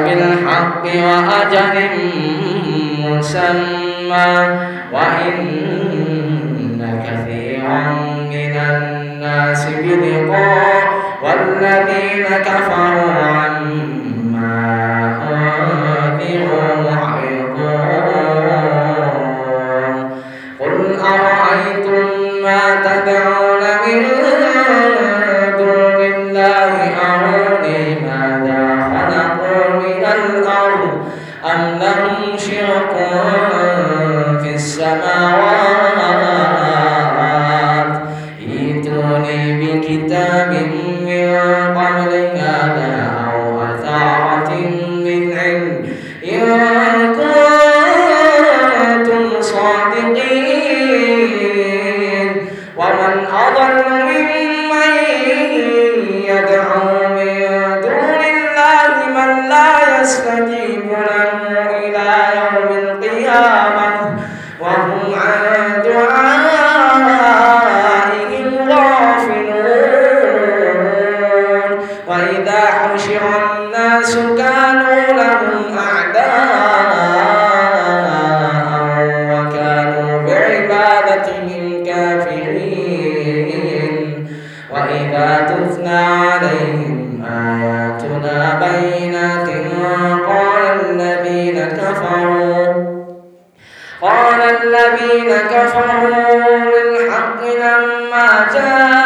بالحق وأجل مسمى وإن كثيرا من الناس بلقاء والذين كفروا عما أنذروا معرضون. قل أرأيتم ما تدعون من وإذا حشر الناس كانوا لهم أعداء وكانوا بعبادتهم كافرين وإذا تثنى عليهم آياتنا بينات قال الذين كفروا قال الذين كفروا للحق لما جاءهم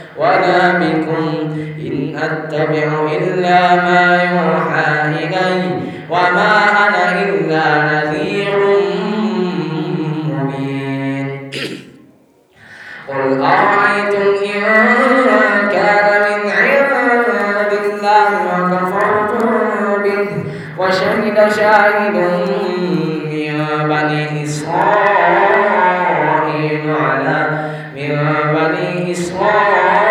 ولا بكم إن أتبع إلا ما يوحى إلي وما أنا إلا نذير مبين. قل أرأيتم إن كان من عند الله وكفرتم به وشهد شاهد من بني إسرائيل على من بني إسرائيل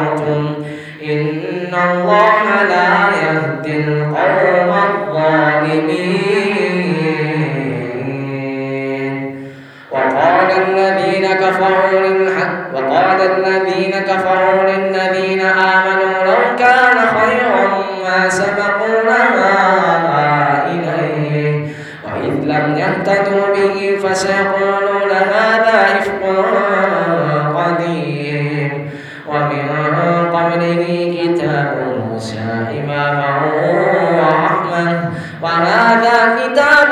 واستكبرتم إن الله لا يهدي وهذا كتاب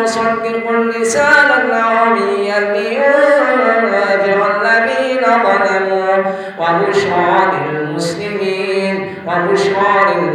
مصدق لسانا عربيا لينذر الذين ظلموا وبشرى للمسلمين وبشرى للمحسنين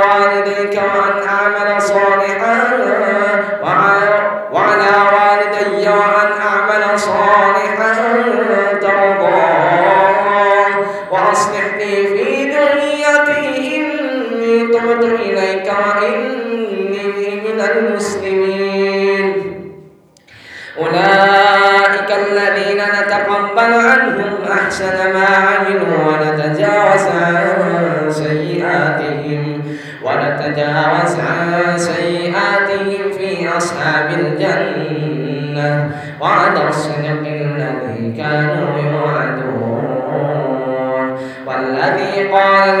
والديك وأن أعمل صالحا وعلى والدي وأن أعمل صالحا ترضاه وأصلح لي في دنيتي إني تبت إليك وإني من المسلمين. أولئك الذين نتقبل عنهم أحسن ما عملوا ونتجاوز عنهم. ونتجاوز عن سيئاتهم في أصحاب الجنة وعد الصدق الذي كانوا يوعدون. والذي قال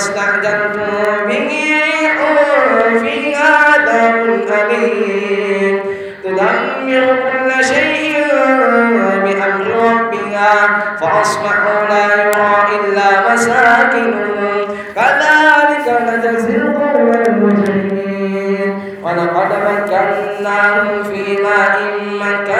استعجلتم به ريح فيها عذاب أليم تدمر كل شيء بأمر ربها فأصبحوا لا يرى إلا مساكنهم كذلك نجزي القوم المجرمين ولقد مكناهم في ماء مكناكم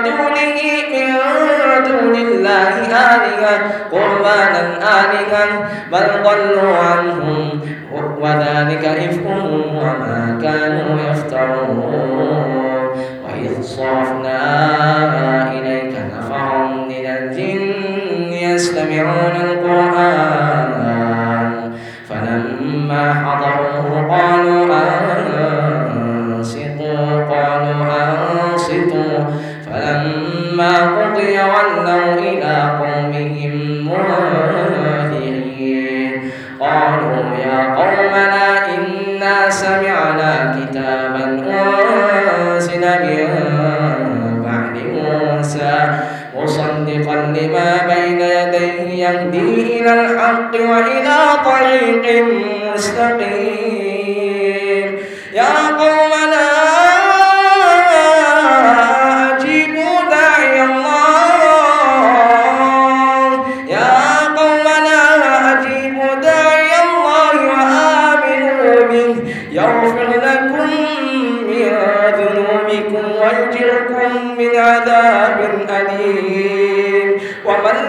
دونه من دون الله آلهة قربانا آلهة بل ضلوا عنهم. وذلك إفكهم وما كانوا يفترون. وإذ صرفنا إليك نفرا من الجن يستمعون القرآن. فلما قضي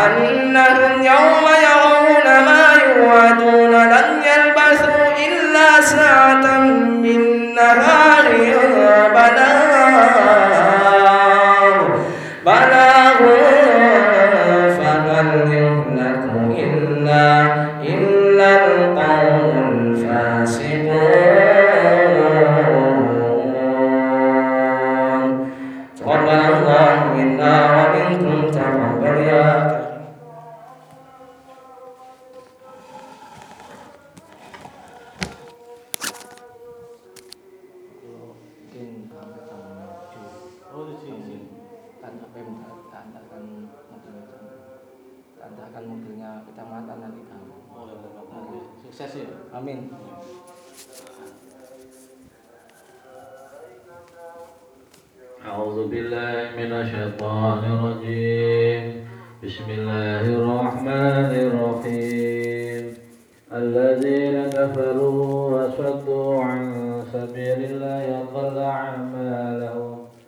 Amen. kecamatan nanti kamu. Oh, nanti. Sukses ya. Amin. أعوذ بالله من الشيطان الرجيم بسم الله الرحمن الرحيم الذين كفروا وصدوا عن سبيل الله ضل عنهم